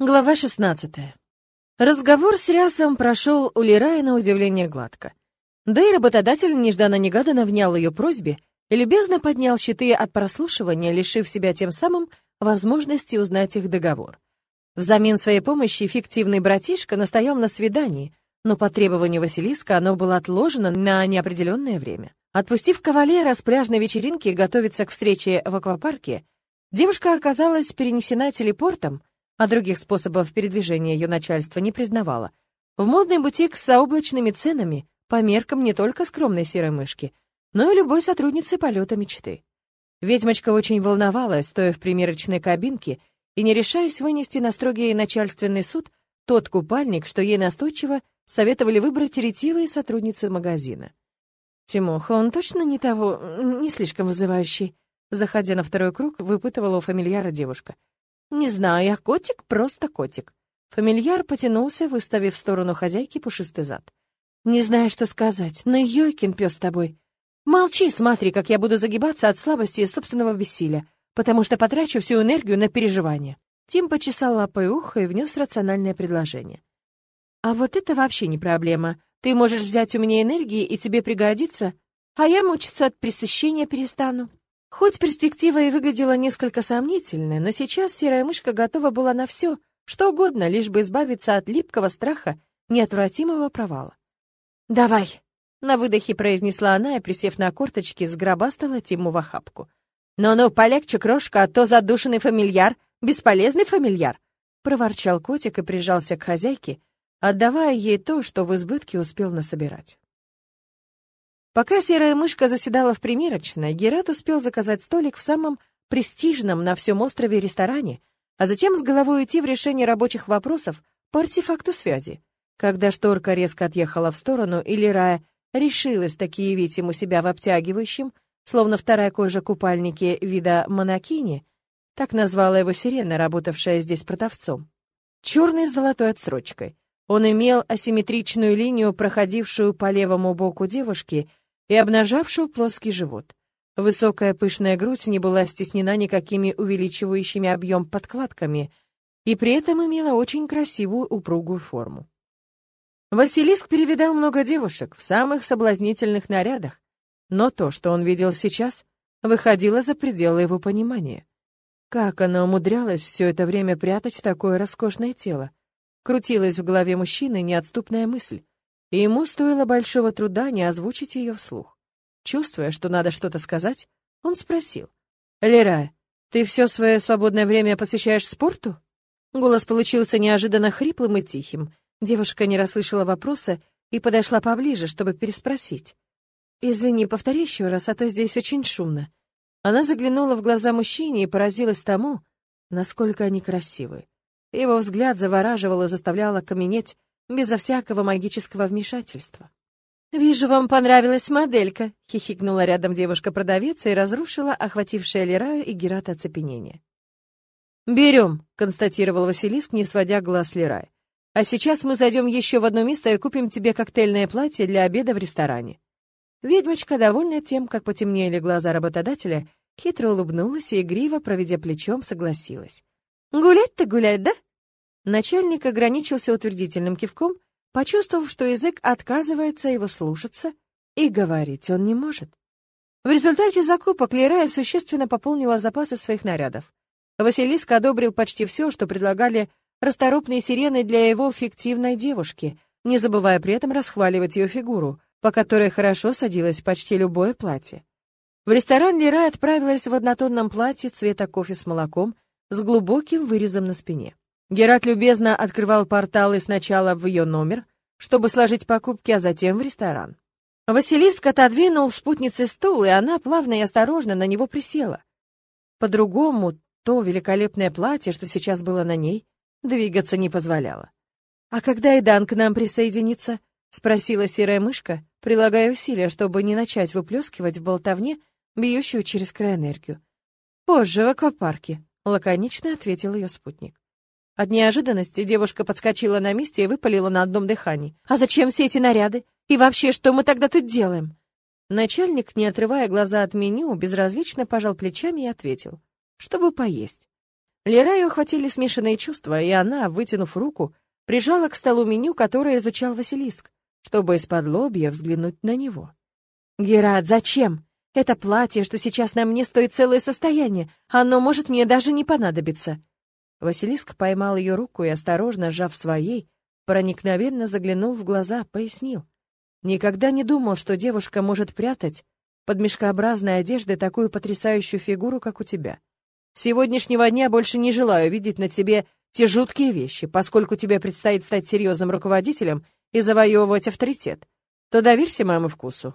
Глава 16. Разговор с Рясом прошел у Лирая на удивление гладко. Да и работодатель нежданно-негаданно внял ее просьбе и любезно поднял щиты от прослушивания, лишив себя тем самым возможности узнать их договор. Взамен своей помощи фиктивный братишка настоял на свидании, но по требованию Василиска оно было отложено на неопределенное время. Отпустив кавалера с пляжной вечеринки готовиться к встрече в аквапарке, девушка оказалась перенесена телепортом — а других способов передвижения ее начальство не признавало. В модный бутик с заоблачными ценами, по меркам не только скромной серой мышки, но и любой сотрудницы полета мечты. Ведьмочка очень волновалась, стоя в примерочной кабинке и не решаясь вынести на строгий начальственный суд тот купальник, что ей настойчиво советовали выбрать ретивые сотрудницы магазина. Тимоха, он точно не того, не слишком вызывающий. Заходя на второй круг, выпытывала у фамильяра девушка. «Не знаю, я котик, просто котик». Фамильяр потянулся, выставив в сторону хозяйки пушистый зад. «Не знаю, что сказать, но Йойкин пес тобой. Молчи, смотри, как я буду загибаться от слабости и собственного бессилия, потому что потрачу всю энергию на переживание». Тим почесал лапой ухо и внес рациональное предложение. «А вот это вообще не проблема. Ты можешь взять у меня энергии, и тебе пригодится, а я мучиться от пресыщения перестану». Хоть перспектива и выглядела несколько сомнительной, но сейчас серая мышка готова была на все, что угодно, лишь бы избавиться от липкого страха неотвратимого провала. «Давай!» — на выдохе произнесла она и, присев на корточки, сгробастала Тиму в охапку. «Ну-ну, полегче, крошка, а то задушенный фамильяр, бесполезный фамильяр!» — проворчал котик и прижался к хозяйке, отдавая ей то, что в избытке успел насобирать. Пока серая мышка заседала в примерочной, Герат успел заказать столик в самом престижном на всем острове ресторане, а затем с головой уйти в решение рабочих вопросов по артефакту связи. Когда шторка резко отъехала в сторону, и Лирая решилась таки явить ему себя в обтягивающем, словно вторая кожа купальнике вида монокини, так назвала его сирена, работавшая здесь продавцом. Черный с золотой отсрочкой. Он имел асимметричную линию, проходившую по левому боку девушки — и обнажавшую плоский живот. Высокая пышная грудь не была стеснена никакими увеличивающими объем подкладками и при этом имела очень красивую упругую форму. Василиск перевидал много девушек в самых соблазнительных нарядах, но то, что он видел сейчас, выходило за пределы его понимания. Как она умудрялась все это время прятать такое роскошное тело? Крутилась в голове мужчины неотступная мысль и ему стоило большого труда не озвучить ее вслух. Чувствуя, что надо что-то сказать, он спросил. «Лера, ты все свое свободное время посвящаешь спорту?» Голос получился неожиданно хриплым и тихим. Девушка не расслышала вопроса и подошла поближе, чтобы переспросить. «Извини, повтори еще раз, а то здесь очень шумно». Она заглянула в глаза мужчине и поразилась тому, насколько они красивы. Его взгляд завораживал и заставлял окаменеть безо всякого магического вмешательства. «Вижу, вам понравилась моделька», — хихикнула рядом девушка-продавец и разрушила охватившее Лераю и Герата оцепенение. «Берем», — констатировал Василиск, не сводя глаз Лерай. «А сейчас мы зайдем еще в одно место и купим тебе коктейльное платье для обеда в ресторане». Ведьмочка, довольная тем, как потемнели глаза работодателя, хитро улыбнулась и, игриво, проведя плечом, согласилась. «Гулять-то гулять, да?» Начальник ограничился утвердительным кивком, почувствовав, что язык отказывается его слушаться, и говорить он не может. В результате закупок Лерая существенно пополнила запасы своих нарядов. Василиск одобрил почти все, что предлагали расторопные сирены для его фиктивной девушки, не забывая при этом расхваливать ее фигуру, по которой хорошо садилось почти любое платье. В ресторан Лерай отправилась в однотонном платье цвета кофе с молоком с глубоким вырезом на спине. Герат любезно открывал порталы сначала в ее номер, чтобы сложить покупки, а затем в ресторан. Василиск отодвинул спутнице стул, и она плавно и осторожно на него присела. По-другому то великолепное платье, что сейчас было на ней, двигаться не позволяло. «А когда Идан к нам присоединится?» — спросила серая мышка, прилагая усилия, чтобы не начать выплескивать в болтовне бьющую через край энергию. «Позже, в аквапарке», — лаконично ответил ее спутник. От неожиданности девушка подскочила на месте и выпалила на одном дыхании. «А зачем все эти наряды? И вообще, что мы тогда тут делаем?» Начальник, не отрывая глаза от меню, безразлично пожал плечами и ответил. «Чтобы поесть». Лераю охватили смешанные чувства, и она, вытянув руку, прижала к столу меню, которое изучал Василиск, чтобы из-под лобья взглянуть на него. «Герат, зачем? Это платье, что сейчас на мне, стоит целое состояние. Оно может мне даже не понадобиться». Василиск поймал ее руку и, осторожно сжав своей, проникновенно заглянул в глаза, пояснил. Никогда не думал, что девушка может прятать под мешкообразной одеждой такую потрясающую фигуру, как у тебя. Сегодняшнего дня больше не желаю видеть на тебе те жуткие вещи, поскольку тебе предстоит стать серьезным руководителем и завоевывать авторитет. То доверься моему вкусу.